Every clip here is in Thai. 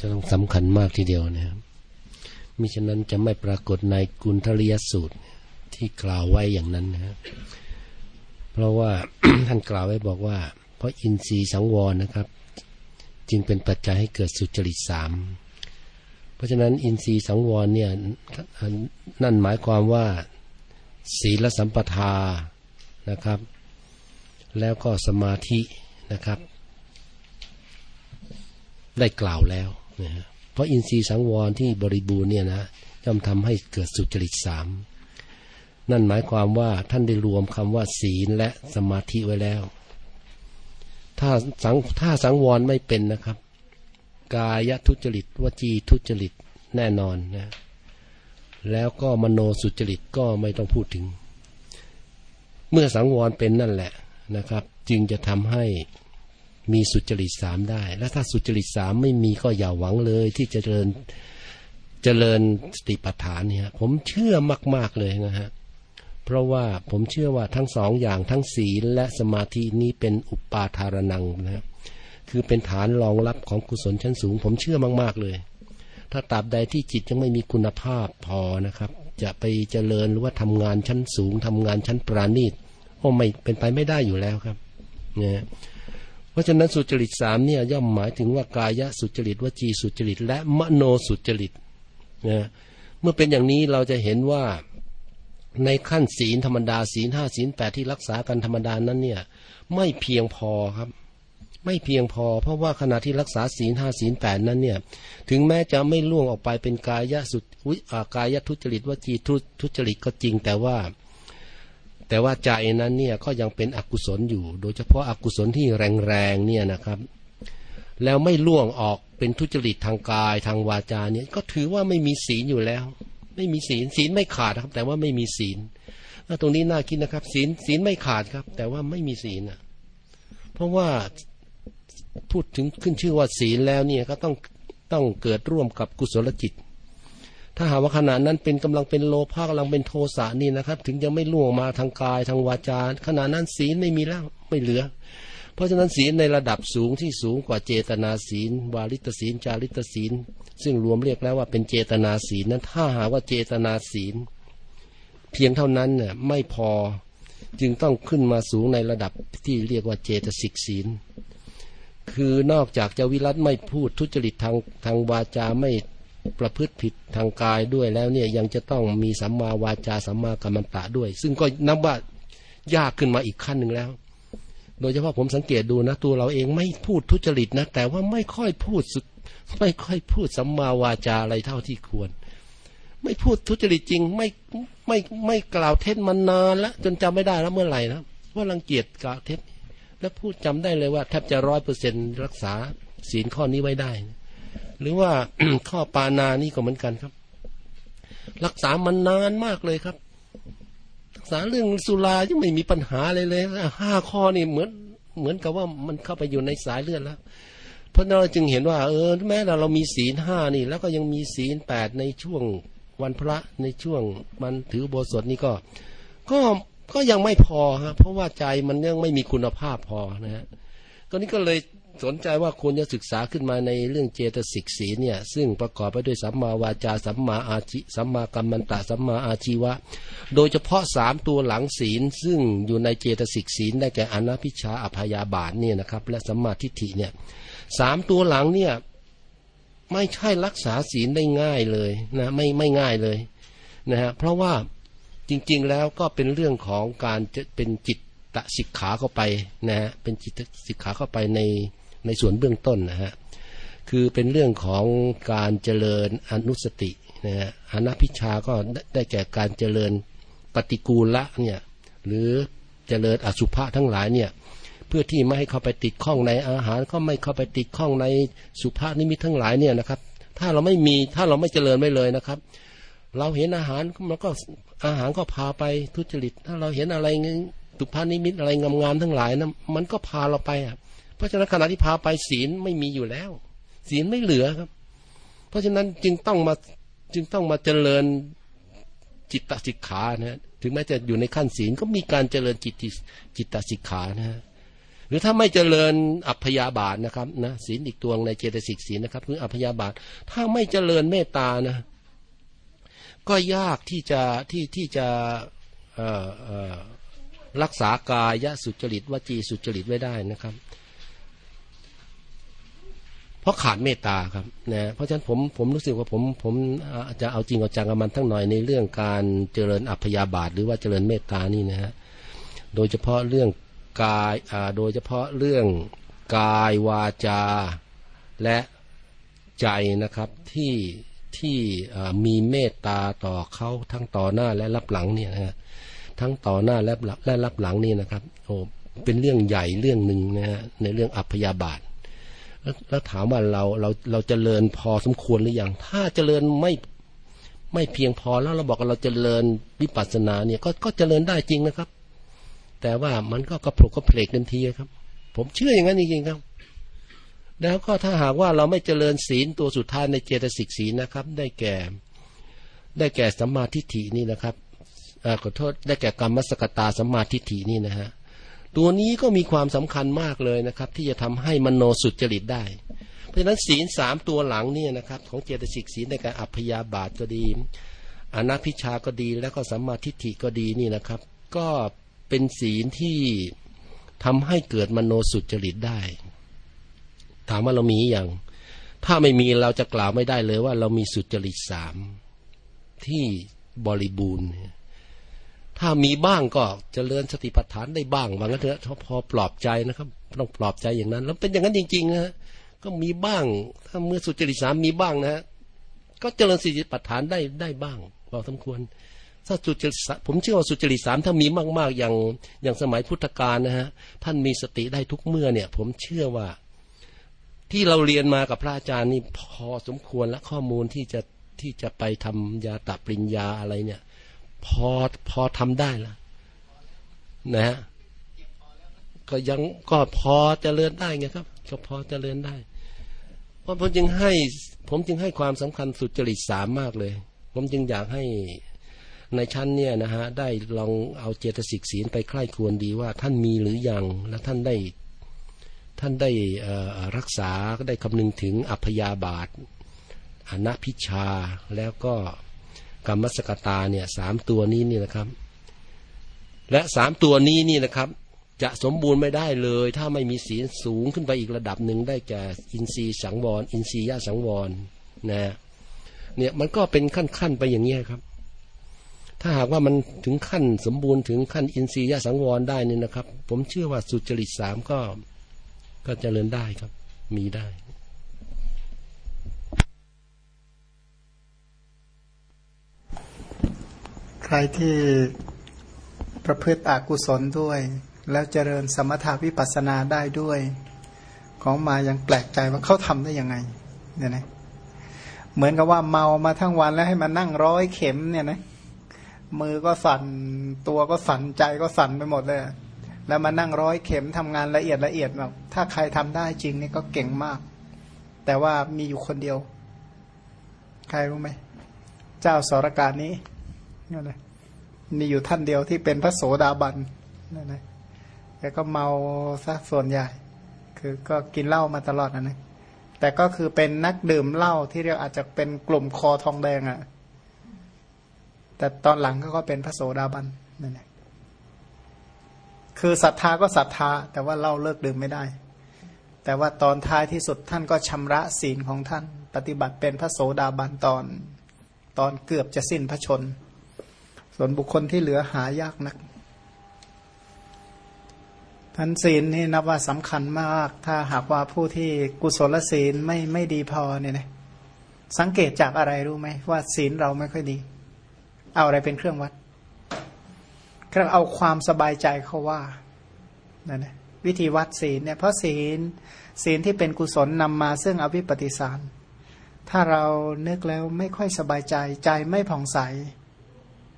จะต้องสำคัญมากทีเดียวนะครับมิฉะนั้นจะไม่ปรากฏในกุณทริยสูตรที่กล่าวไว้อย่างนั้นนะครับเพราะว่าท่านกล่าวไว้บอกว่า เพราะอินทรีย์สังวรนะครับ จึงเป็นปัจจัยให้เกิดสุจริตสามเพราะฉะนั้นอินทรีย์สังวรเนี่ยนั่นหมายความว่า ศีลสัมปทานะครับ แล้วก็สมาธินะครับ ได้กล่าวแล้วนะฮะเพราะอินทรีย์สังวรที่บริบูรณ์เนี่ยนะย่อมทำให้เกิดสุจริตสามนั่นหมายความว่าท่านได้รวมคำว่าศีลและสมาธิไว้แล้ว ถ้าสังถ้าสังวรไม่เป็นนะครับ กายทุจริตวจีทุจริตแน่นอนนะแล้วก็มโนสุจริตก็ไม่ต้องพูดถึง เมื่อสังวรเป็นนั่นแหละนะครับ จึงจะทำให้ มีสุจริตสามได้ และถ้าสุจริตสามไม่มีก็อย่าหวังเลย ที่จะเจริญเจริญสติปัฏฐานเนี่ยผมเชื่อมาก ๆเลยนะฮะเพราะว่าผมเชื่อว่าทั้งสองอย่างทั้งศีลและสมาธินี้เป็นอุปาทารนังนะครับคือเป็นฐานรองรับของกุศลชั้นสูง ผมเชื่อมากๆเลย ถ้าตราบใดที่จิตยังไม่มีคุณภาพพอนะครับ จะไปเจริญหรือว่าทำงานชั้นสูงทำงานชั้นปราณีตก็ไม่เป็นไปไม่ได้อยู่แล้วครับเนี่ย เพราะฉะนั้นสุจริตสามเนี่ยย่อมหมายถึงว่ากายสุจริตวจีสุจริต และมโนสุจริตนะเมื่อเป็นอย่างนี้เราจะเห็นว่าในขั้นศีลธรรมดาศีลห้าศีลแปดที่รักษากันธรรมดานั้นเนี่ย ไม่เพียงพอครับ ไม่เพียงพอ เพราะว่าขณะที่รักษาศีลห้าศีลแปดนั้นเนี่ย ถึงแม้จะไม่ล่วงออกไปเป็นกายสุดกายทุจริตวจีทุจริตก็จริงแต่ว่า แต่ว่าใจนั้นเนี่ยก็ยังเป็นอกุศลอยู่ โดยเฉพาะอากุศลที่แรงๆเนี่ยนะครับ แล้วไม่ล่วงออกเป็นทุจริตทางกายทางวาจาเนี่ยก็ถือว่าไม่มีศีลอยู่แล้ว ไม่มีศีลศีลไม่ขาดครับ แต่ว่าไม่มีศีลตรงนี้น่าคิดนะครับ ศีลศีลไม่ขาดครับ แต่ว่าไม่มีศีลอะเพราะว่าพูดถึงขึ้นชื่อว่าศีลแล้วเนี่ยก็ต้องต้องเกิดร่วมกับกุศลจิต ถ้าหากว่าขณะนั้นเป็นกำลังเป็นโลภะกำลังเป็นโทสะนี่นะครับ ถึงจะไม่ล่วงมาทางกายทางวาจาขณะนั้นศีลไม่มีแล้วไม่เหลือ เพราะฉะนั้นศีลในระดับสูงที่สูงกว่าเจตนาศีล วาลิตศีล จาริตศีล ซึ่งรวมเรียกแล้วว่าเป็นเจตนาศีลนั้นถ้าหากว่าเจตนาศีล เพียงเท่านั้นเนี่ยไม่พอจึงต้องขึ้นมาสูงในระดับที่เรียกว่าเจตสิกศีลคือนอกจากจะวิรัตไม่พูดทุจริตทางทางวาจาไม่ ประพฤติผิดทางกายด้วยแล้วเนี่ยยังจะต้องมีสัมมาวาจาสัมมากัมมันตะด้วย ซึ่งก็นับว่ายากขึ้นมาอีกขั้นหนึ่งแล้ว โดยเฉพาะผมสังเกตดูนะตัวเราเองไม่พูดทุจริตนะ แต่ว่าไม่ค่อยพูดสุดไม่ค่อยพูดสัมมาวาจาอะไรเท่าที่ควร ไม่พูดทุจริตจริง ไม่ไม่ไม่กล่าวเท็จมานานแล้วจนจำไม่ได้แล้วเมื่อไหร่นะว่ารังเกียจกล่าวเท็จแล้วพูดจำได้เลยว่าแทบจะร้อยเปอร์เซ็นรักษาศีลข้อนี้ไว้ได้ หรือว่าข้อปานานี่ก็เหมือนกันครับ รักษามันนานมากเลยครับ รักษาเรื่องสุรายังไม่มีปัญหาเลยเลยห้าข้อนี่เหมือนเหมือนกับว่ามันเข้าไปอยู่ในสายเลือดแล้ว เพราะเราจึงเห็นว่า เออแม้เราเรามีศีลห้านี่ แล้วก็ยังมีศีลแปดในช่วงวันพระในช่วงมันถือโบสถนี่ก็ ก็ก็ยังไม่พอฮะเพราะว่าใจมันยังไม่มีคุณภาพพอนะฮะก็นี้ก็เลย สนใจว่าควรจะศึกษาขึ้นมาในเรื่องเจตสิกสีเนี่ย ซึ่งประกอบไปด้วยสัมมาวาจา สัมมาอาชิสัมมากัมมันตะ สัมมาอาชีวะ โดยเฉพาะสามตัวหลังศีล ซึ่งอยู่ในเจตสิกศีลได้แก่อนัพิชาอภยาบาทเนี่ยนะครับ และสัมมาทิฏฐิเนี่ยสามตัวหลังเนี่ยไม่ใช่รักษาศีลได้ง่ายเลยนะไม่ไม่ง่ายเลยนะฮะเพราะว่าจริงๆแล้วก็เป็นเรื่องของการจะเป็นจิตตะสิกขาเข้าไปนะฮะเป็นจิตสิกขาเข้าไปใน ในส่วนเบื้องต้นนะฮะคือเป็นเรื่องของการเจริญอนุสตินะฮะอนัพิชาก็ได้แก่การเจริญปฏิกูลละเนี่ยหรือเจริญอสุภะทั้งหลายเนี่ยเพื่อที่ไม่ให้เข้าไปติดข้องในอาหารก็ไม่เข้าไปติดข้องในสุภานิมิตทั้งหลายเนี่ยนะครับ ถ้าเราไม่มีถ้าเราไม่เจริญไม่เลยนะครับ เราเห็นอาหารมันก็อาหารก็พาไปทุจริต ถ้าเราเห็นอะไรสุภานิมิตอะไรงามๆทั้งหลายนะมันก็พาเราไปอะ ราะฉะนั้นขณะที่พาไปศีลไม่มีอยู่แล้ว ศีลไม่เหลือครับ เพราะฉะนั้นจึงต้องมาจึงต้องมาเจริญจิตตสิกขานะถึงแม้จะอยู่ในขั้นศีลก็มีการเจริญจิตจิตตสิกขานะหรือถ้าไม่เจริญอัพยาบาทนะครับนะศีลอีกตัวในเจตสิกศีลนะครับคืออัพยาบาท ถ้าไม่เจริญเมตตานะ ก็ยากที่จะที่ที่จะรักษากายสุจริตวจีสุจริตไว้ได้นะครับ เพราะขาดเมตตาครับนะเพราะฉะนั้นผมผมรู้สึกว่าผมผมจะเอาจริงเอาจังกับมันทั้งหน่อยในเรื่องการเจริญอัพยาบาทหรือว่าเจริญเมตตานี่นะฮะโดยเฉพาะเรื่องกายโดยเฉพาะเรื่องกายวาจาและใจนะครับที่ที่มีเมตตาต่อเขาทั้งต่อหน้าและรับหลังเนี่ยนะฮะทั้งต่อหน้าและและรับหลังนี่นะครับโอ้เป็นเรื่องใหญ่เรื่องหนึ่งนะฮะในเรื่องอัพยาบาท แล้วถามว่าเราเราเราจเจริญพอสมควรหรือยัง ถ้าเจริญไม่ไม่เพียงพอแล้วเราบอกว่าเราจเจริญวิปัสสนาเนี่ยก็ก็เจริญได้จริงนะครับ แต่ว่ามันก็กระโผลกกระเพลกเต็มทีครับ ผมเชื่ออย่างนั้นจริงๆครับ แล้วก็ถ้าหากว่าเราไม่เจริญศีลตัวสุดท้ายในเจตสิกศีลนะครับ ได้แก่ ได้แก่สัมมาทิฏฐินี่นะครับอขอโทษได้แก่กรรมสกตาสัมมาทิฏฐินี่นะฮะ ตัวนี้ก็มีความสำคัญมากเลยนะครับ ที่จะทำให้มโนสุจริตได้ เพราะฉะนั้นศีลสามตัวหลังเนี่ยนะครับ ของเจตสิกศีลในการอัพยาบาทก็ดีอนัพิชาก็ดีแล้วก็สัมมาทิฏฐิก็ดีนี่นะครับ ก็เป็นศีลที่ทำให้เกิดมโนสุจริตได้ ถามว่าเรามีอย่าง ถ้าไม่มีเราจะกล่าวไม่ได้เลยว่าเรามีสุจริตสามที่บริบูรณ์ ถ้ามีบ้างก็จเจริญสติปัฏฐานได้บ้างว่างั้นเถอะพอปลอบใจนะครับต้องปลอบใจอย่างนั้น แล้วเป็นอย่างนั้นจริงๆนะก็มีบ้าง ถ้าเมื่อสุจริตสามมีบ้างนะก็เจริญสติปัฏฐานได้ได้บ้างพอสมควร ถ้าสุจริตผมเชื่อว่าสุจริตสามถ้ามีมาก ๆ อย่างอย่างสมัยพุทธกาลนะฮะท่านมีสติได้ทุกเมื่อเนี่ย ผมเชื่อว่า ที่เราเรียนมากับพระอาจารย์นี่พอสมควรและข้อมูลที่จะที่จะไปทำยาตับปริญญาอะไรเนี่ย พอพอทำได้ละนะฮะก็ยังก็พอจริญได้ไงครับ ก็พอจริญได้ เพราะผมจึงให้ ผมจึงให้ความสำคัญสุจริตสามมากเลย ผมจึงอยากให้ในชั้นเนี่ยนะฮะได้ลองเอาเจตสิกศีลไปใคร่ควรดีว่าท่านมีหรือยังและท่านได้ท่านได้รักษาได้คำนึงถึงอัพยาบาทอนัพิชาแล้วก็ กรรมสกตาเนี่ยสามตัวนี้นี่นะครับ และสามตัวนี้นี่นะครับ จะสมบูรณ์ไม่ได้เลย ถ้าไม่มีศีลสูงขึ้นไปอีกระดับหนึ่งได้แก่อินทรีย์สังวร อินทรียสังวรนะเนี่ยมันก็เป็นขั้นๆไปอย่างนี้ครับ ถ้าหากว่ามันถึงขั้นสมบูรณ์ถึงขั้นอินทรียสังวรได้นี่นะครับ ผมเชื่อว่าสุจริตสามก็ก็จเจริญได้ครับ มีได้ ใค รที่ประพฤติอกุศลด้วย แล้วเจริญสมถาวิปัสนาได้ด้วย ของมายังแปลกใจว่าเขาทำได้ยังไงเนี่ยนะเหมือนกับว่าเมามาทั้งวันแล้วให้มานั่งร้อยเข็มเนี่ยนะมือก็สั่นตัวก็สั่นใจก็สั่นไปหมดเลย แล้วมานั่งร้อยเข็มทำงานละเอียดละเอียดแบบถ้าใครทำได้จริงนี่ก็เก่งมาก แต่ว่ามีอยู่คนเดียว ใครรู้ไหม เจ้าสรการนี้นั่นแหละ มีอยู่ท่านเดียวที่เป็นพระโสดาบันนั่นแหละแกก็เมาซะส่วนใหญ่ คือก็กินเหล้ามาตลอดนะนะแต่ก็คือเป็นนักดื่มเหล้าที่เรียกอาจจะเป็นกลุ่มคอทองแดงอะ่ะ แต่ตอนหลังก็เป็นพระโสดาบันนั่นแหละคือศรัทธาก็ศรัทธา แต่ว่าเหล่าเลิกดื่มไม่ได้ แต่ว่าตอนท้ายที่สุดท่านก็ชำระศีลของท่าน ปฏิบัติเป็นพระโสดาบันตอน ตอนเกือบจะสิ้นพระชน ส่วนบุคคลที่เหลือหายากนักท่านศีลนี่นับว่าสำคัญมาก ถ้าหากว่าผู้ที่กุศลศีลไม่ไม่ดีพอเนี่ยนะสังเกตจากอะไรรู้ไหมว่าศีลเราไม่ค่อยดี เอาอะไรเป็นเครื่องวัดครื่องเอาความสบายใจเขาว่านั่นนะวิธีวัดศีลเนี่ยเพราะศีลศีลที่เป็นกุศลนำมาซึ่งอวิปปิสาร ถ้าเรานึกแล้วไม่ค่อยสบายใจใจไม่ผ่องใส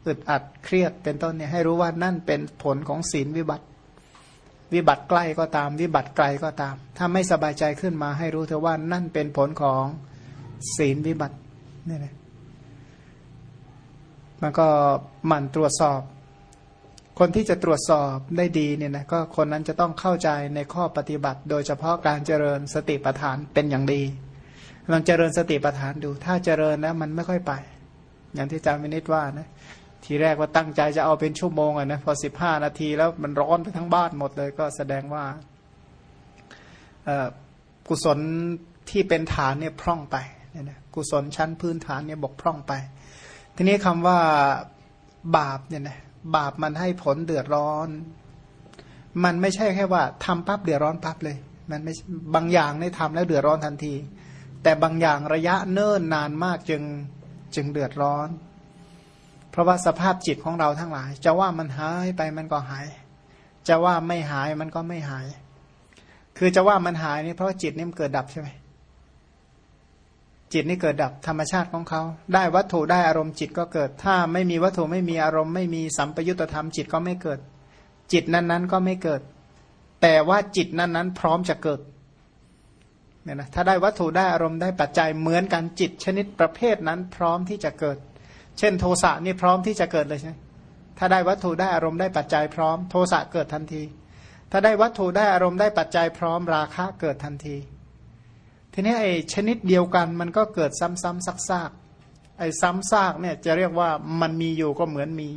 อึดอัดเครียดเป็นต้นเนี่ยให้รู้ว่านั่นเป็นผลของศีลวิบัติ วิบัติใกล้ก็ตาม วิบัติไกลก็ตาม ถ้าไม่สบายใจขึ้นมาให้รู้เถอะว่านั่นเป็นผลของศีลวิบัตินี่แหละมันก็หมั่นตรวจสอบ คนที่จะตรวจสอบได้ดีเนี่ยนะก็คนนั้นจะต้องเข้าใจในข้อปฏิบัติ โดยเฉพาะการเจริญสติปัฏฐานเป็นอย่างดีลองเจริญสติปัฏฐานดู ถ้าเจริญแล้วมันไม่ค่อยไป อย่างที่อาจารย์มินิตว่านะ ทีแรกว่าตั้งใจจะเอาเป็นชั่วโมงอะนะพอสิบห้านาทีแล้วมันร้อนไปทั้งบ้านหมดเลย ก็แสดงว่ากุศลที่เป็นฐานเนี่ยพร่องไปเนี่ยนะกุศลชั้นพื้นฐานเนี่ยบกพร่องไป ทีนี้คำว่าบาปเนี่ยนะบาปมันให้ผลเดือดร้อน มันไม่ใช่แค่ว่าทำปั๊บเดือดร้อนปั๊บเลย มันไม่บางอย่างได้ทำแล้วเดือดร้อนทันที แต่บางอย่างระยะเนิ่นนานมากจึงจึงเดือดร้อน เพราะว่าสภาพจิตของเราทั้งหลาย จะว่ามันหายไปมันก็หาย จะว่าไม่หายมันก็ไม่หาย คือจะว่ามันหายนี่เพราะจิตนี่มันเกิดดับใช่ไหมจิตนี่เกิดดับธรรมชาติของเขา ได้วัตถุได้อารมณ์จิตก็เกิด ถ้าไม่มีวัตถุไม่มีอารมณ์ไม่มีสัมปยุตธรรมจิตก็ไม่เกิด จิตนั้นๆก็ไม่เกิด แต่ว่าจิตนั้นๆ พร้อมจะเกิดเนี่ยนะถ้าได้วัตถุได้อารมณ์ได้ปัจจัยเหมือนกันจิตชนิดประเภทนั้นพร้อมที่จะเกิด เช่นโทสะนี่พร้อมที่จะเกิดเลยใช่ไหมถ้าได้วัตถุได้อารมณ์ได้ปัจจัยพร้อม โทสะเกิดทันที ถ้าได้วัตถุได้อารมณ์ได้ปัจจัยพร้อมราคะเกิดทันที ทีนี้ไอ้ชนิดเดียวกันมันก็เกิดซ้ำๆซากๆไอ้ซ้ำซากเนี่ยจะเรียกว่ามันมีอยู่ก็เหมือนมี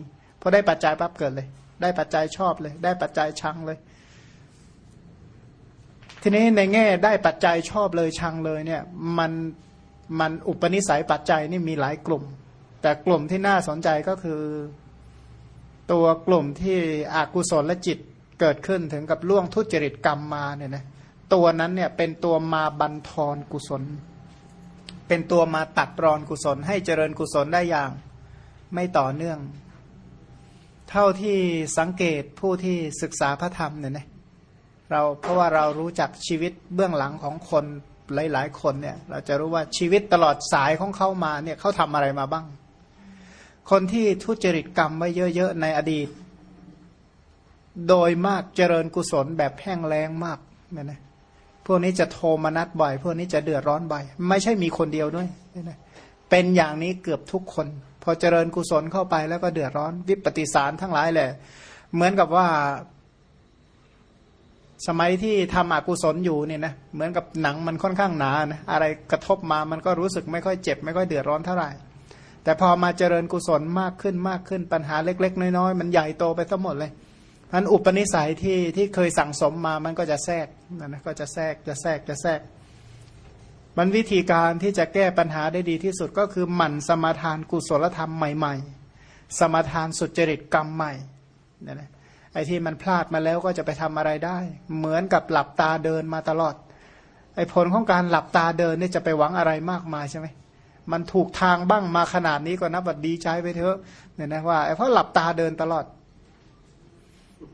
พอได้ปัจจัยปั๊บเกิดเลย ได้ปัจจัยชอบเลย ได้ปัจจัยชังเลย ทีนี้ในแง่ได้ปัจจัยชอบเลยชังเลยเนี่ยมันมันอุปนิสัยปัจจัยนี่มีหลายกลุ่ม แต่กลุ่มที่น่าสนใจก็คือ ตัวกลุ่มที่อกุศลและจิตเกิดขึ้นถึงกับล่วงทุจริตกรรมมาเนี่ยนะตัวนั้นเนี่ยเป็นตัวมาบันทอนกุศล เป็นตัวมาตัดรอนกุศล ให้เจริญกุศลได้อย่างไม่ต่อเนื่อง เท่าที่สังเกตผู้ที่ศึกษาพระธรรมเนี่ยนะเราเพราะว่าเรารู้จักชีวิตเบื้องหลังของคนหลาย ๆ คนเนี่ย เราจะรู้ว่าชีวิตตลอดสายของเขามาเนี่ยเขาทำอะไรมาบ้าง คนที่ทุจริตกรรมไว้เยอะๆในอดีต โดยมากเจริญกุศลแบบแห้งแล้งมากเนี่ยนะพวกนี้จะโทรมานัดบ่อย พวกนี้จะเดือดร้อนบ่อย ไม่ใช่มีคนเดียวด้วยเป็นอย่างนี้เกือบทุกคน พอเจริญกุศลเข้าไปแล้วก็เดือดร้อน วิปฏิสารทั้งหลายแหละเหมือนกับว่า สมัยที่ทำอกุศลอยู่เนี่ยนะเหมือนกับหนังมันค่อนข้างหนานะอะไรกระทบมามันก็รู้สึกไม่ค่อยเจ็บ ไม่ค่อยเดือดร้อนเท่าไหร่ แต่พอมาเจริญกุศลมากขึ้นมากขึ้นปัญหาเล็ก ๆ น้อยๆมันใหญ่โตไปทั้งหมดเลยอันอุปนิสัยที่ที่เคยสั่งสมมามันก็จะแทรกนะนะก็จะแทรกจะแทรกจะแทรก มันวิธีการที่จะแก้ปัญหาได้ดีที่สุดก็คือหมั่นสมาทานกุศลธรรมใหม่ ๆ สมาทานสุจริตกรรมใหม่นะนะไอ้ที่มันพลาดมาแล้วก็จะไปทำอะไรได้ เหมือนกับหลับตาเดินมาตลอดไอ้ผลของการหลับตาเดินนี่จะไปหวังอะไรมากมายใช่ไหม มันถูกทางบ้างมาขนาดนี้ก็นับว่าดีใจไปเถอะเนี่ยนะว่าเพราะหลับตาเดินตลอด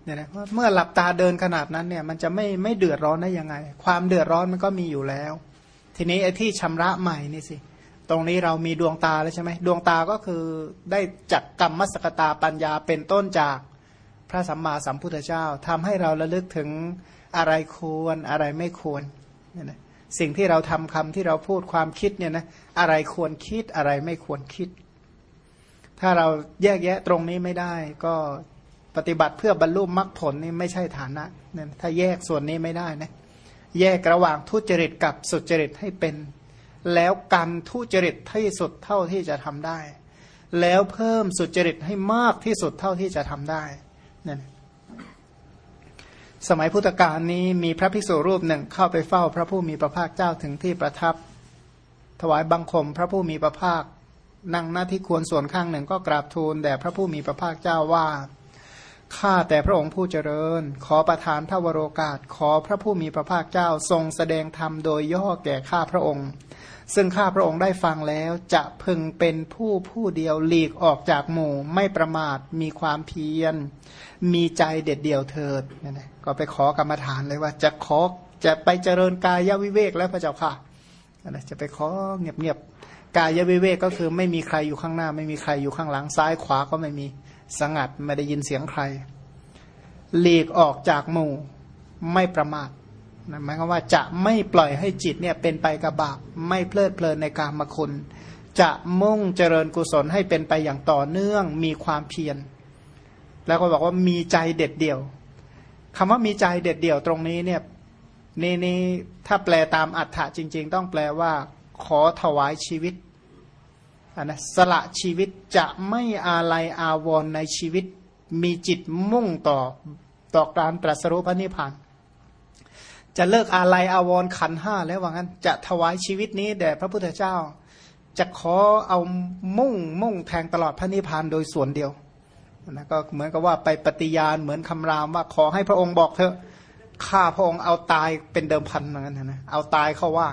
เนี่ยนะเมื่อหลับตาเดินขนาดนั้นเนี่ยมันจะไม่ไม่เดือดร้อนได้ยังไง ความเดือดร้อนมันก็มีอยู่แล้ว ทีนี้ไอ้ที่ชำระใหม่นี่สิตรงนี้เรามีดวงตาแล้วใช่ไหมดวงตาก็คือได้จักกรรมมสกตาปัญญาเป็นต้นจากพระสัมมาสัมพุทธเจ้าทำให้เราระลึกถึงอะไรควรอะไรไม่ควรเนี่ยนะ สิ่งที่เราทำคำที่เราพูดความคิดเนี่ยนะอะไรควรคิดอะไรไม่ควรคิด ถ้าเราแยกแยะตรงนี้ไม่ได้ ก็ปฏิบัติเพื่อบรรลุมรรคผลนี่ไม่ใช่ฐานะเนี่ยถ้าแยกส่วนนี้ไม่ได้นะแยกระหว่างทุจริตกับสุจริตให้เป็น แล้วกันทุจริตที่สุดเท่าที่จะทำได้ แล้วเพิ่มสุจริตให้มากที่สุดเท่าที่จะทำได้นี่น สมัยพุทธกาลนี้มีพระภิกษุรูปหนึ่งเข้าไปเฝ้าพระผู้มีพระภาคเจ้าถึงที่ประทับ ถวายบังคมพระผู้มีพระภาค นั่งหน้าที่ควรส่วนข้างหนึ่งก็กราบทูลแด่พระผู้มีพระภาคเจ้าว่าข้าแต่พระองค์ผู้เจริญ ขอประทานพระวโรกาส ขอพระผู้มีพระภาคเจ้าทรงแสดงธรรมโดยย่อแก่ข้าพระองค์ ซึ่งข้าพระองค์ได้ฟังแล้วจะพึงเป็นผู้ผู้เดียวหลีกออกจากหมู่ ไม่ประมาทมีความเพียร มีใจเด็ดเดี่ยวเถิดนี่นะ ก็ไปขอกรรมฐานเลยว่า จะขอจะไปเจริญกายวิเวกแล้วพระเจ้าค่ะนะจะไปขอเงียบๆกายวิเวกก็คือไม่มีใครอยู่ข้างหน้า ไม่มีใครอยู่ข้างหลังซ้ายขวาก็ไม่มีสงัดไม่ได้ยินเสียงใคร หลีกออกจากหมู่ไม่ประมาทนะหมายความว่าจะไม่ปล่อยให้จิตเนี่ยเป็นไปกับบาปไม่เพลิดเพลินในการมคุณ จะมุ่งเจริญกุศลให้เป็นไปอย่างต่อเนื่องมีความเพียร แล้วก็บอกว่ามีใจเด็ดเดี่ยว คำว่ามีใจเด็ดเดี่ยวตรงนี้เนี่ยนี่นี่ถ้าแปลตามอัฏฐะจริง ๆ ต้องแปลว่า ขอถวายชีวิตนะสละชีวิตจะไม่อาลัยอาวรในชีวิต มีจิตมุ่งต่อต่อการตรัสรู้พระนิพพานจะเลิกอาลัยอาวรขันห้าแล้วว่างั้น จะถวายชีวิตนี้แด่พระพุทธเจ้า จะขอเอามุ่งมุ่งแทงตลอดพระนิพพานโดยส่วนเดียว นะก็เหมือนกับว่าไปปฏิญาณเหมือนคำรามว่าขอให้พระองค์บอกเถอะข้าพระองค์เอาตายเป็นเดิมพันเหมือนกันนะเอาตายเข้าว่า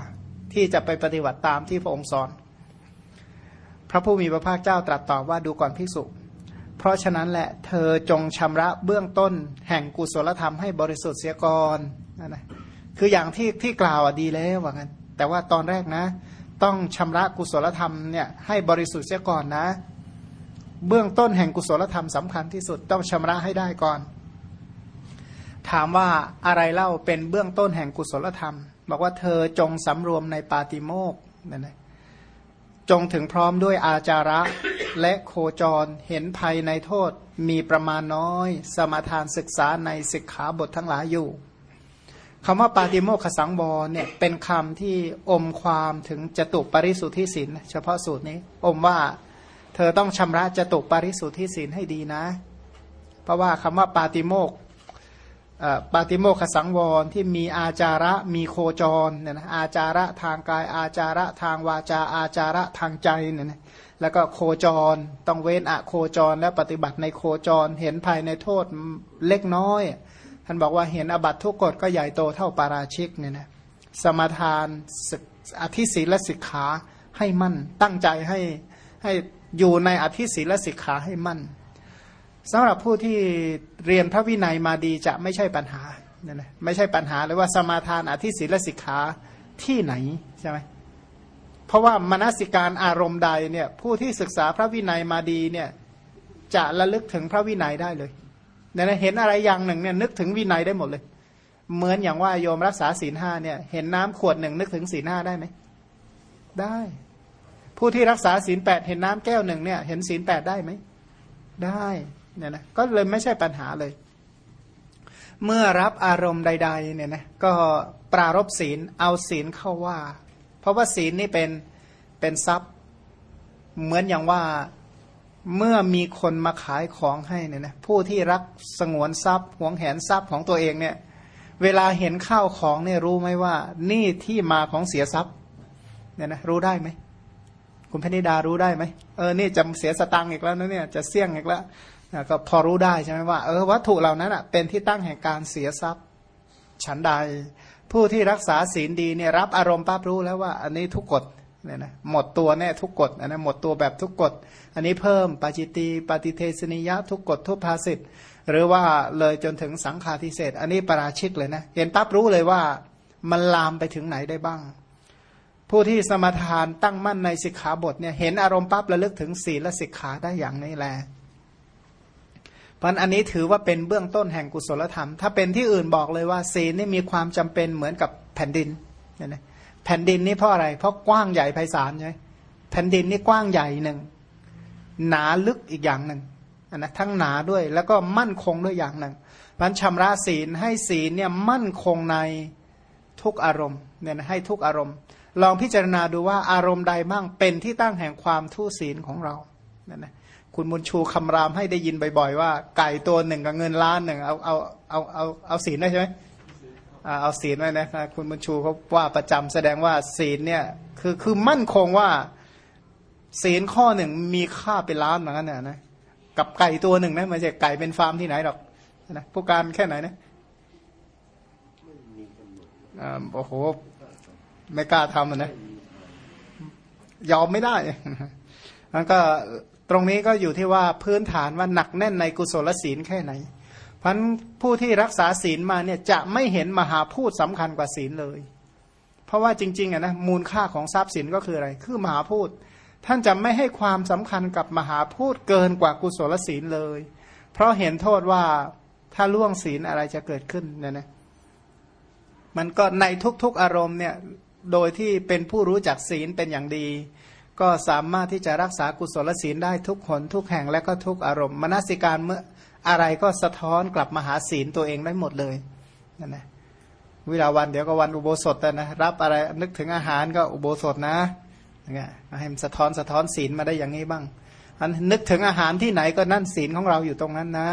ที่จะไปปฏิบัติตามที่พระองค์สอน พระผู้มีพระภาคเจ้าตรัสตอบว่าดูก่อนภิกษุ เพราะฉะนั้นแหละเธอจงชำระเบื้องต้น แห่งกุศลธรรมให้บริสุทธิ์เสียก่อนนะคืออย่างที่ที่กล่าวดีแล้วว่างั้นแต่ว่าตอนแรกนะ ต้องชำระกุศลธรรมเนี่ยให้บริสุทธิ์เสียก่อนนะ เบื้องต้นแห่งกุศลธรรมสำคัญที่สุดต้องชำระให้ได้ก่อน ถามว่าอะไรเล่าเป็นเบื้องต้นแห่งกุศลธรรม บอกว่าเธอจงสำรวมในปาติโมกนั่นจงถึงพร้อมด้วยอาจาระและโคจรเห็นภัยในโทษมีประมาณน้อย สมาทานศึกษาในศิกขาบททั้งหลายอยู่คำว่าปาติโมกขสังวรเนี่ยเป็นคำที่อมความถึงจตุปริสุทธิสินเฉพาะสูตรนี้ อมว่า เธอต้องชำระจตุปาริสุทธิสินให้ดีนะ เพราะว่าคำว่าปาติโมกปาติโมกขสังวรที่มีอาจาระมีโคจรเนี่ยนะอาจาระทางกายอาจาระทางวาจาอาจาระทางใจเนี่ยนะแล้วก็โคจรต้องเว้นอะโคจรและปฏิบัติในโคจรเห็นภายในโทษเล็กน้อยท่านบอกว่าเห็นอบัตทุกกฎก็ใหญ่โตเท่าปาราชิกเนี่ยนะสมทานอธิศีลสิกขาให้มั่นตั้งใจให้ให้ อยู่ในอธิศีลสิกขาให้มั่นสำหรับผู้ที่เรียนพระวินัยมาดีจะไม่ใช่ปัญหานี่ยนะไม่ใช่ปัญหาเลยว่าสมาทานอธิศีลสิกขาที่ไหนใช่ไหมเพราะว่ามนสิการอารมณ์ใดเนี่ยผู้ที่ศึกษาพระวินัยมาดีเนี่ยจะระลึกถึงพระวินัยได้เลยเนี่ยนะเห็นอะไรอย่างหนึ่งเนี่ยนึกถึงวินัยได้หมดเลย เหมือนอย่างว่าโยมรักษาศีลห้าเนี่ยเห็นน้ำขวดหนึ่งนึกถึงศีลห้าได้ไหมได้ ผู้ที่รักษาศีลแปดเห็นน้ำแก้วหนึ่งเนี่ย เห็นศีลแปดได้ไหม ได้เนี่ยนะก็เลยไม่ใช่ปัญหาเลย เมื่อรับอารมณ์ใด ๆ เนี่ยนะก็ปรารบศีลเอาศีลเข้าว่า เพราะว่าศีลนี่เป็นเป็นทรัพย์ เหมือนอย่างว่าเมื่อมีคนมาขายของให้เนี่ยนะผู้ที่รักสงวนทรัพย์หวงแหนทรัพย์ของตัวเองเนี่ย เวลาเห็นข้าวของเนี่ยรู้ไหมว่า นี่ที่มาของเสียทรัพย์เนี่ยนะรู้ได้ไหม คุณพนิดารู้ได้ไหมเออนี่จะเสียสตังค์อีกแล้วนะเนี่ยจะเสี่ยงอีกแล้วก็พอรู้ได้ใช่ไหมว่าเออวัตถุเหล่านั้นอะเป็นที่ตั้งแห่งการเสียทรัพย์ ฉันใด ผู้ที่รักษาศีลดีเนี่ยรับอารมณ์ปั๊บรู้แล้วว่า อันนี้ทุกกฎเนี่ยนะหมดตัวแน่ทุกกฎอันนั้นหมดตัวแบบทุกกฎอันนี้เพิ่มปาจิตีปฏิเทสนิยะทุกกฎทุกภาสิทธ์หรือว่าเลยจนถึงสังฆาทิเศษ อันนี้ปราชิกเลยนะ เห็นปั๊บรู้เลยว่ามันลามไปถึงไหนได้บ้าง ผู้ที่สมทานตั้งมั่นในสิกขาบทเนี่ยเห็นอารมณ์ปั๊บระลึกถึงศีลและสิกขาได้อย่างนี้แหละพราะอันนี้ถือว่าเป็นเบื้องต้นแห่งกุศลธรรม ถ้าเป็นที่อื่นบอกเลยว่าศีลนี่มีความจำเป็นเหมือนกับแผ่นดินเนี่ยแผ่นดินนี่เพราะอะไร เพราะกว้างใหญ่ไพศาลใช่ไหมแผ่นดินนี่กว้างใหญ่หนึ่งหนาลึกอีกอย่างหนึ่งนะทั้งหนาด้วยแล้วก็มั่นคงด้วยอย่างหนึ่งมันชำระศีลให้ศีลเนี่ยมั่นคงในทุกอารมณ์เนี่ยนะให้ทุกอารมณ์ ลองพิจารณาดูว่าอารมณ์ใดบ้างเป็นที่ตั้งแห่งความทุศีลของเรานี่ยนะคุณบุญชูคำรามให้ได้ยินบ่อยๆ ว่า ไก่ตัวหนึ่งกับเงินล้านหนึ่งเอาเอาเอาเอาเอาศีลได้ใช่ไหมเอาศีลไว้นะคุณบุญชูเขาว่าประจำแสดงว่าศีลเนี่ยคือคือมั่นคงว่าศีลข้อหนึ่งมีค่าเป็นล้านเหมือนกันนี่ยนะกับไก่ตัวหนึ่งนะไม่ใช่ไก่เป็นฟาร์มที่ไหนหรอกนะผู้การแค่ไหนนะอ่าโอ้โห ไม่กล้าทำนะยอมไม่ได้มันก็ตรงนี้ก็อยู่ที่ว่าพื้นฐานว่าหนักแน่นในกุศลศีลแค่ไหนพันผู้ที่รักษาศีลมาเนี่ยจะไม่เห็นมหาพูดสำคัญกว่าศีลเลย เพราะว่าจริงๆอะนะมูลค่าของทรัพย์สินก็คืออะไร คือมหาพูดท่านจะไม่ให้ความสำคัญกับมหาพูดเกินกว่ากุศลศีลเลย เพราะเห็นโทษว่าถ้าล่วงศีลอะไรจะเกิดขึ้นเนี่ยนะมันก็ในทุกๆอารมณ์เนี่ย โดยที่เป็นผู้รู้จักศีลเป็นอย่างดี ก็สามารถที่จะรักษากุศลศีลได้ทุกคนทุกแห่งและก็ทุกอารมณ์มนสิการเมื่ออะไรก็สะท้อนกลับมาหาศีลตัวเองได้หมดเลยนั่นนะเวลาวันเดี๋ยวก็วันอุโบสถนะรับอะไรนึกถึงอาหารก็อุโบสถนะอย่างเงี้ยให้มันสะท้อนสะท้อนศีลมาได้อย่างนี้บ้างอันนึกถึงอาหารที่ไหนก็นั่นศีลของเราอยู่ตรงนั้นนะ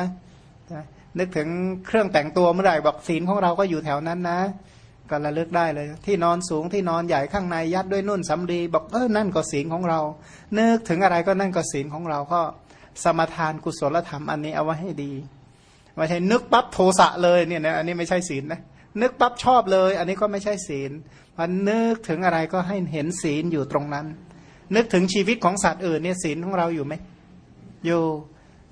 นึกถึงเครื่องแต่งตัวเมื่อไหร่บอกศีลของเราก็อยู่แถวนั้นนะ ก็ระลึกได้เลย ที่นอนสูงที่นอนใหญ่ข้างในยัดด้วยนุ่นสำลีบอกเออนั่นก็ศีลของเรา นึกถึงอะไรก็นั่นก็ศีลของเราก็สมทานกุศลธรรมอันนี้เอาไว้ให้ดีไม่ใช่นึกปั๊บโทสะเลยเนี่ยนะอันนี้ไม่ใช่ศีลนะนึกปั๊บชอบเลย อันนี้ก็ไม่ใช่ศีลมันนึกถึงอะไรก็ให้เห็นศีลอยู่ตรงนั้น นึกถึงชีวิตของสัตว์อื่นเนี่ยศีลของเราอยู่ไหมอยู่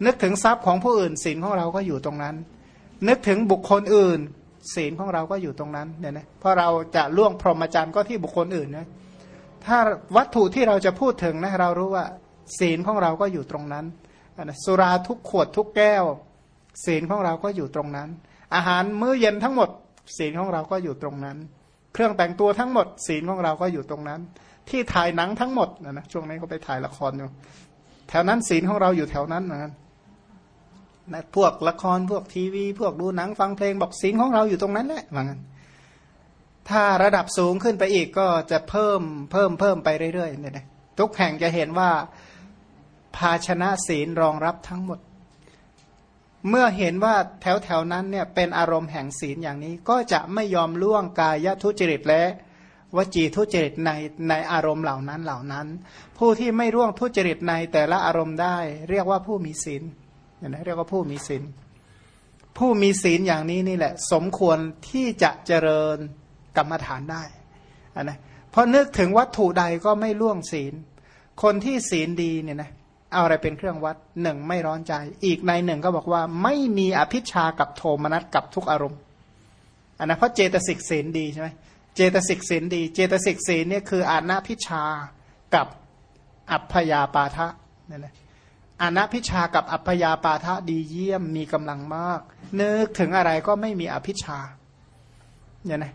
นึกถึงทรัพย์ของผู้อื่นศีลของเราก็อยู่ตรงนั้น นึกถึงบุคคลอื่น ศีลของเราก็อยู่ตรงนั้นเนี่ยนะเพราะเราจะล่วงพรหมจรรย์ก็ที่บุคคลอื่นนะถ้าวัตถุที่เราจะพูดถึงนะเรารู้ว่าศีลของเราก็อยู่ตรงนั้นนะสุราทุกขวดทุกแก้ว ศีลของเราก็อยู่ตรงนั้น อาหารมื้อเย็นทั้งหมด ศีลของเราก็อยู่ตรงนั้น เครื่องแต่งตัวทั้งหมด ศีลของเราก็อยู่ตรงนั้น ที่ถ่ายหนังทั้งหมดนะนะช่วงนี้เขาไปถ่ายละครอยู่แถวนั้นศีลของเราอยู่แถวนั้นเหมือนกัน นะพวกละครพวกทีวี พวกดูหนังฟังเพลงบอกศีลของเราอยู่ตรงนั้นแหละเหมือนกันถ้าระดับสูงขึ้นไปอีกก็จะเพิ่มเพิ่มเพิ่มไปเรื่อยๆเนี่ยนะทุกแห่งจะเห็นว่าภาชนะศีลรองรับทั้งหมด เมื่อเห็นว่าแถวแถวนั้นเนี่ยเป็นอารมณ์แห่งศีลอย่างนี้ ก็จะไม่ยอมล่วงกายทุจริตและวจีทุจริตในในอารมณ์เหล่านั้นเหล่านั้น ผู้ที่ไม่ร่วงทุจริตในแต่ละอารมณ์ได้ เรียกว่าผู้มีศีล นี่ยเรียกว่าผู้มีศีลผู้มีศีลอย่างนี้นี่แหละ สมควรที่จะเจริญกรรมฐานได้นนะเพราะนึกถึงวัตถุใดก็ไม่ล่วงศีล คนที่ศีลดีเนี่ยนะเอาอะไรเป็นเครื่องวัดหนึ่งไม่ร้อนใจ อีกในหนึ่งก็บอกว่าไม่มีอภิชากับโทมนัสกับทุกอารมณ์อันนะเพราะเจตสิกศีลดีใช่ไหมเจตสิกศีลดี เจตสิกศีลเนี่ยคืออานาพิชากับอัพยาปาทะนี่ยนะ อนาพิชากับอัพยาปาทะดีเยี่ยมมีกำลังมาก นึกถึงอะไรก็ไม่มีอภิชาเนี่ยนะ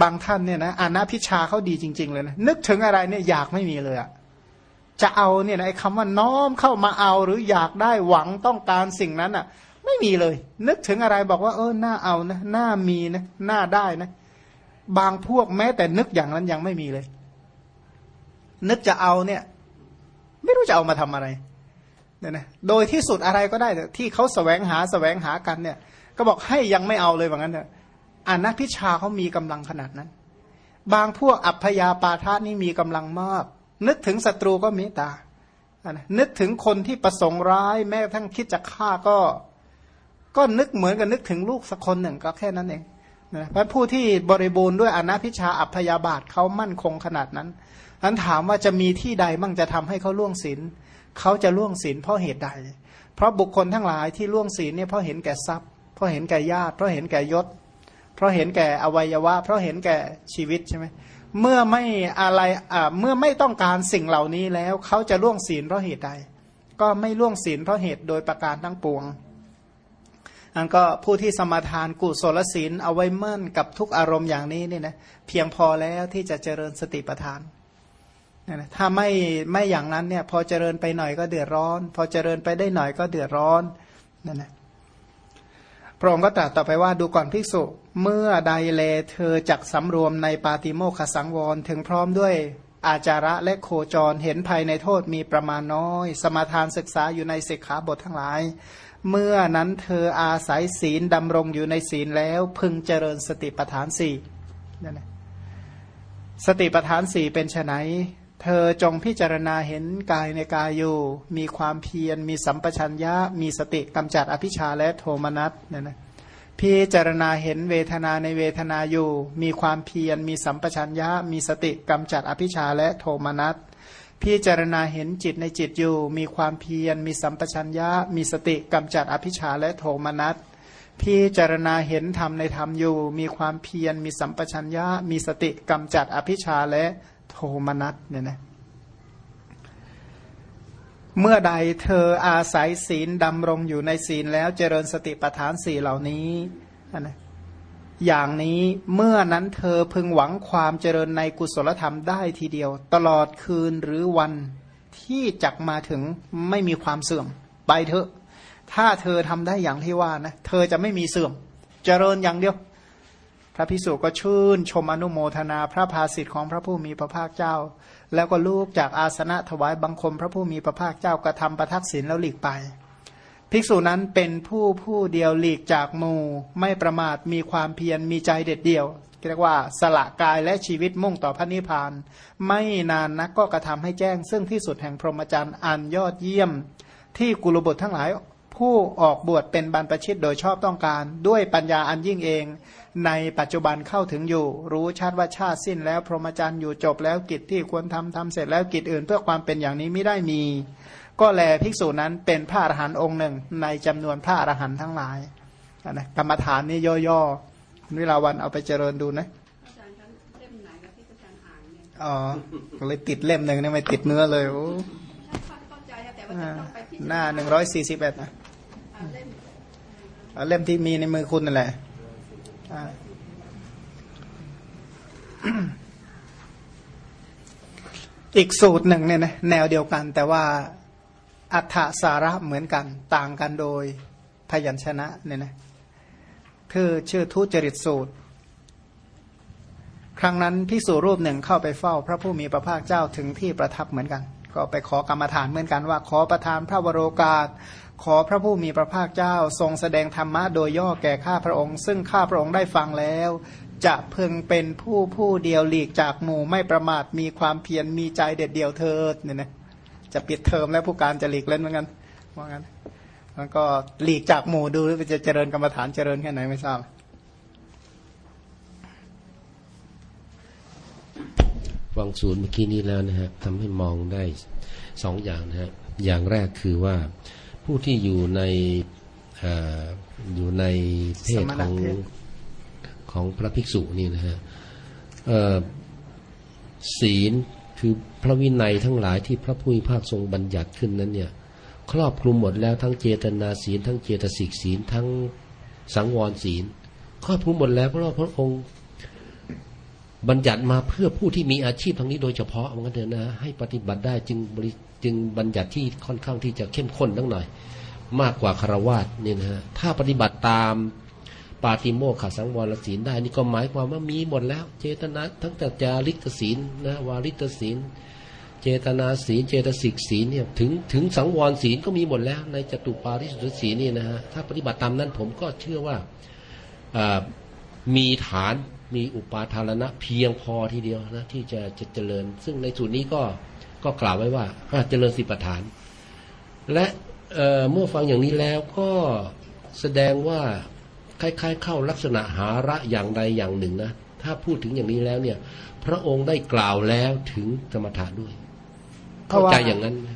บางท่านเนี่ยนะอนาพิชาเขาดีจริง ๆ เลยนะนึกถึงอะไรเนี่ยอยากไม่มีเลยอะจะเอาเนี่ยนะไอ้คำว่าน้อมเข้ามาเอาหรืออยากได้หวังต้องการสิ่งนั้นอะ่ะ ไม่มีเลย นึกถึงอะไรบอกว่า เออหน้าเอานะหน้ามีนะหน้าได้นะ บางพวกแม้แต่นึกอย่างนั้นยังไม่มีเลย นึกจะเอาเนี่ย ไม่รู้จะเอามาทำอะไรเนี่ยนะโดยที่สุดอะไรก็ได้ที่เขาสแสวงหาสแสวงหากันเนี่ย ก็บอกให้ยังไม่เอาเลยว่างั้นเถอะอานัพิชาเขามีกำลังขนาดนั้น บางพวกอัพยาปาทานี่มีกำลังมาก นึกถึงศัตรูก็เมตตานึกถึงคนที่ประสงค์ร้าย แม้ทั้งคิดจะฆ่าก็ ก็นึกเหมือนกับนึกถึงลูกสักคนหนึ่งก็แค่นั้นเองนะเพราะผู้ที่บริบูรณ์ด้วยอนัพิชาอัพยาบาทเขามั่นคงขนาดนั้น นั้นถามว่าจะมีที่ใดมั่งจะทำให้เขาล่วงศีลเขาจะล่วงศีลเพราะเหตุใด เพราะบุคคลทั้งหลายที่ล่วงศีลเนี่ยเพราะเห็นแก่ทรัพย์ เพราะเห็นแก่ญาติ เพราะเห็นแก่ยศ เพราะเห็นแก่อวัยวะ เพราะเห็นแก่ชีวิตใช่ไหมเมื่อไม่อะไรอ่าเมื่อไม่ต้องการสิ่งเหล่านี้แล้ว เขาจะล่วงศีลเพราะเหตุใด ก็ไม่ล่วงศีลเพราะเหตุโดยประการทั้งปวงอันก็ผู้ที่สมาทานกุศลศีลเอาไว้เมื่นกับทุกอารมณ์อย่างนี้นี่นะเพียงพอแล้วที่จะเจริญสติปัฏฐาน ถ้าไม่ไม่อย่างนั้นเนี่ย พอเจริญไปหน่อยก็เดือดร้อน พอเจริญไปได้หน่อยก็เดือดร้อนนั่นนะพระองค์ก็ตรัสต่อไปว่าดูก่อนภิกษุ เมื่อใดเลเธอจักสำรวมในปาติโมขสังวรถึงพร้อมด้วยอาจาระและโคจรเห็นภัยในโทษมีประมาณน้อย สมาทานศึกษาอยู่ในสิกขาบททั้งหลาย เมื่อนั้นเธออาศัยศีลดำรงอยู่ในศีลแล้ว พึงเจริญสติปัฏฐานสี่นั่นแหละสติปัฏฐานสี่เป็นไน เธอจงพิจารณาเห็นกายในกายอยู่ มีความเพียร มีสัมปชัญญะ มีสติกำจัดอภิชาและโทมนัสเนี่ยนะพิจารณาเห็นเวทนาในเวทนาอยู่ มีความเพียร มีสัมปชัญญะ มีสติกำจัดอภิชาและโทมนัสพิจารณาเห็นจิตในจิตอยู่ มีความเพียร มีสัมปชัญญะ มีสติกำจัดอภิชาและโทมนัสพิจารณาเห็นธรรมในธรรมอยู่ มีความเพียร มีสัมปชัญญะ มีสติกำจัดอภิชาและ โทมนัสเนี่ยนะเมื่อใดเธออาศัยศีลดำรงอยู่ในศีลแล้วเจริญสติปัฏฐานสี่เหล่านี้นะอย่างนี้เมื่อนั้นเธอพึงหวังความเจริญในกุศลธรรมได้ทีเดียว ตลอดคืนหรือวันที่จักมาถึงไม่มีความเสื่อม ไปเถอะ ถ้าเธอทำได้อย่างที่ว่านะ เธอจะไม่มีเสื่อม เจริญอย่างเดียว พระพิสุก็ชื่นชมอนุโมทนาพระภาสิทธิ์ของพระผู้มีพระภาคเจ้า แล้วก็ลูกจากอาสนะถวายบังคมพระผู้มีพระภาคเจ้ากระทำประทักษิณแล้วหลีกไป ภิกษุนั้นเป็นผู้ผู้เดียวหลีกจากหมู่ไม่ประมาทมีความเพียรมีใจเด็ดเดี่ยวเรียกว่าสละกายและชีวิตมุ่งต่อพระนิพพาน ไม่นานนักก็กระทำให้แจ้ง ซึ่งที่สุดแห่งพรหมจรรย์อันยอดเยี่ยม ที่กุลบุตรทั้งหลาย ผู้ออกบวชเป็นบรรพชิตโดยชอบต้องการ ด้วยปัญญาอันยิ่งเอง ในปัจจุบันเข้าถึงอยู่ รู้ชัดว่าชาติสิ้นแล้วพรหมจรรย์อยู่จบแล้วกิจที่ควรทำทำเสร็จแล้วกิจอื่น เพื่อความเป็นอย่างนี้ไม่ได้มี ก็แลภิกษุนั้นเป็นพระอรหันต์องค์หนึ่ง ในจำนวนพระอรหันต์ทั้งหลายนะกรรมฐานนี่ย่อๆคุณวิลาวันเอาไปเจริญดูนะอาจารย์ครับเล่มไหนกับที่อาจารย์อ่านเนี่ยอ๋อก็เลยติดเล่มหนึ่งเนี่ยไม่ติดเนื้อเลยโอ้เข้าใจครับแต่ว่าจะต้องไปที่หน้าหนึ่งร้อยสี่สิบเอ็ดนะอ่าน เล่มที่มีในมือคุณนั่นแหละอีกสูตรหนึ่งเนี่ยนะแนวเดียวกัน แต่ว่าอัฏฐสาระเหมือนกัน ต่างกันโดยพยัญชนะเนี่ยนะคือชื่อทุจริตสูตร ครั้งนั้นพิสูรรูปหนึ่งเข้าไปเฝ้า พระผู้มีพระภาคเจ้าถึงที่ประทับเหมือนกัน ก็ไปขอกรรมฐานเหมือนกันว่า ขอประทานพระวโรกาส ขอพระผู้มีพระภาคเจ้า ทรงแสดงธรรมะโดยย่อแก่ข้าพระองค์ ซึ่งข้าพระองค์ได้ฟังแล้ว จะเพึงเป็นผู้ผู้เดียวหลีกจากหมู่ไม่ประมาทมีความเพียรมีใจเด็ดเดียวเถิดเนี่ยนะจะปิดเทอมแล้วผู้การจะหลีกเล่นเหมือนกันว่างั้นแล้วก็หลีกจากหมู่ดูว่าจะเจริญกรรมฐานเจริญแค่ไหนไม่ทราบ ฟังศูนย์เมื่อกี้นี้แล้วนะฮะทำให้มองได้สองอย่างนะฮะอย่างแรกคือว่าผู้ที่อยู่ในเอ่ออยู่ในเพศสมขณองเพศของพระภิกษุนี่นะฮะเอ่อศีลคือพระวินัยทั้งหลายที่พระผู้มีภาคทรงบัญญัติขึ้นนั้นเนี่ยครอบคลุมหมดแล้วทั้งเจตนาศีล ทั้งเจตสิกศีลทั้งสังวรศีล ครอบคลุมหมดแล้วเพราะว่าพระองค์ บัญญัติมาเพื่อผู้ที่มีอาชีพทางนี้โดยเฉพาะมันก็เถอะนะให้ปฏิบัติได้จึงบริจึงบัญญัติที่ค่อนข้างที่จะเข้มข้นตั้งหน่อย มากกว่าคารวาสเนี่ยนะฮะถ้าปฏิบัติตามปาติโมกขสังวรศีลได้นี่ก็หมายความว่ามีหมดแล้ว เจตนาทั้งแต่จาริกศีลนะวาริตศีล เจตนาศีล เจตสิกศีลเนี่ยถึงถึงสังวรศีลก็มีหมดแล้ว ในจตุปาริสุทธิศีลนี่นะฮะถ้าปฏิบัติตามนั้นผมก็เชื่อว่ามีฐาน มีอุปาทานนะเพียงพอทีเดียวนะที่จะจะเจริญ ซึ่งในสูตรนี้ก็ก็กล่าวไว้ว่าอะเจริญสิบประฐาน และเอ่อเมื่อฟังอย่างนี้แล้วก็แสดงว่าคล้าย ๆ เข้าลักษณะหาระอย่างใดอย่างหนึ่งนะถ้าพูดถึงอย่างนี้แล้วเนี่ย พระองค์ได้กล่าวแล้วถึงกรรมฐานด้วย เข้าใจอย่างนั้นไหมครับ